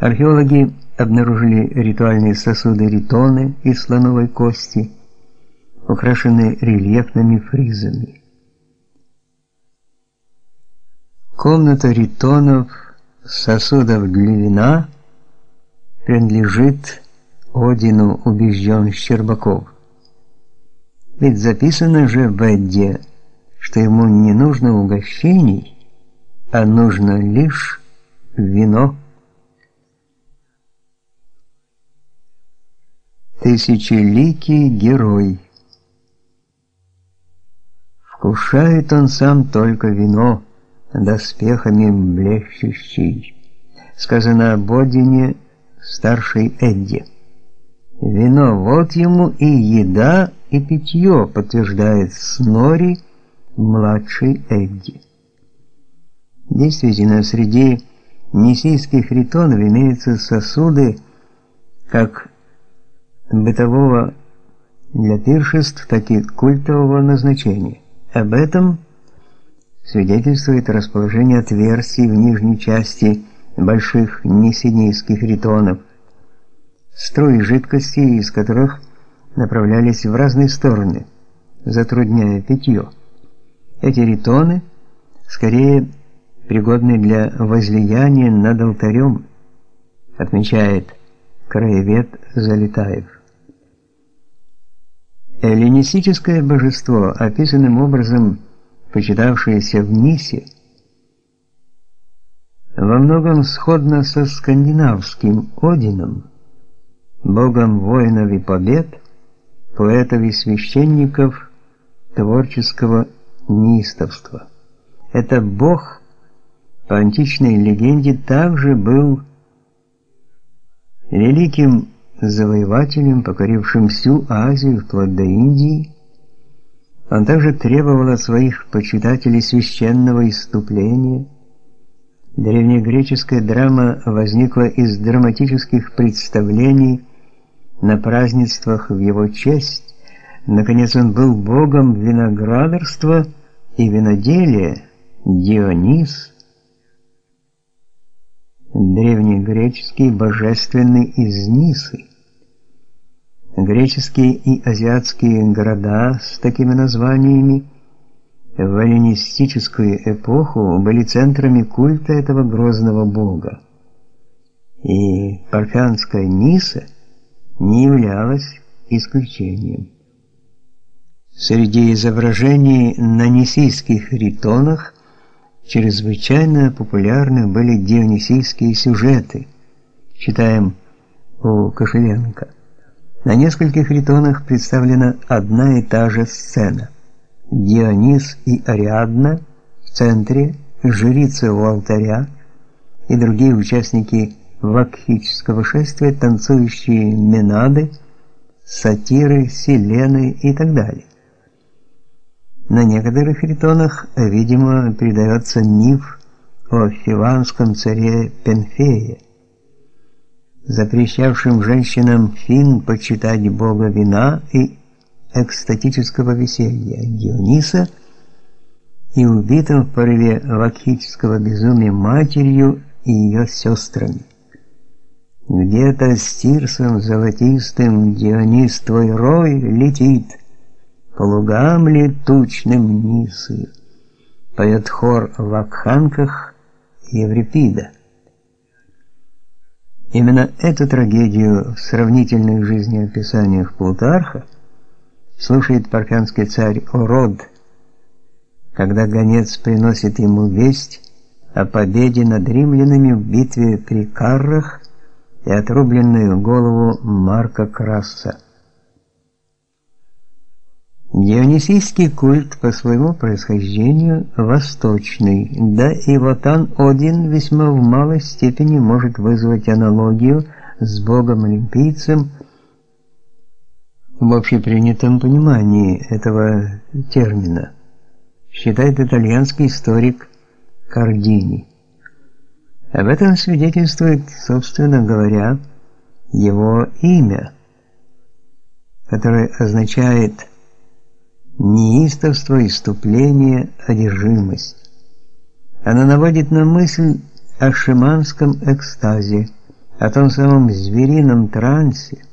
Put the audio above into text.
Археологи обнаружили ритуальные сосуды ритоны из слоновой кости, украшенные рельефными фризами. Комната ритонов, сосудов для вина принадлежит Одину, убежден Щербаков. Ведь записано же в Эдде, что ему не нужно угощений, а нужно лишь вино. Тысячеликий герой. Вкушает он сам только вино, доспехами блещущий. Сказано об Одине старшей Эдди. Вино вот ему и еда, и питье, подтверждает Снори, младший Эдди. Действительно, среди несийских ритонов имеются сосуды, как бытового для пиршеств, так и культового назначения. Об этом свидетельствует расположение отверстий в нижней части больших несинийских ритонов, струи жидкости из которых направлялись в разные стороны, затрудняя питье. Эти ритоны скорее пригодны для возлияния над алтарем, отмечает краевед Залетаев. Эллинистическое божество, описанным образом почитавшееся в Нисе, во многом сходно со скандинавским Одином, богом воинов и побед, поэтов и священников творческого неистовства. Это бог по античной легенде также был великим завоевателем, покорившим всю Азию вплоть до Индии. Он также требовал от своих почитателей священного иступления. Древнегреческая драма возникла из драматических представлений на празднествах в его честь. Наконец он был богом виноградарства и виноделия Дионис – древнегреческий божественный из Нисы. Греческие и азиатские города с такими названиями в эллинистическую эпоху были центрами культа этого грозного бога. И парфянская Ниса не являлась исключением. Среди изображений на нисийских ритонах чрезвычайно популярны были дионисийские сюжеты. Читаем у Кошеленко. На нескольких ритонах представлена одна и та же сцена. Дионис и Ариадна в центре, жрица у алтаря и другие участники вакхического шествия, танцующие менады, сатиры, селены и так далее. На некоторых ритонах, видимо, передается миф о фиванском царе Пенфее, запрещавшем женщинам фин почитать бога вина и экстатического веселья Диониса и убитым в порыве вакхического безумия матерью и ее сестрами. Где-то с тирсом золотистым Дионис твой рой летит, по лугам ли тучным нисы, поет хор в Акханках Еврипида. Именно эту трагедию в сравнительных жизнеописаниях Плутарха слушает парфянский царь Ород, когда гонец приносит ему весть о победе над римлянами в битве при Каррах и отрубленную голову Марка Краса. Дионисийский культ по своему происхождению восточный, да и Ватан Один весьма в малой степени может вызвать аналогию с богом-олимпийцем в общепринятом понимании этого термина, считает итальянский историк Кардини. Об этом свидетельствует, собственно говоря, его имя, которое означает неистовство, иступление, одержимость. Она наводит на мысль о шиманском экстазе, о том самом зверином трансе,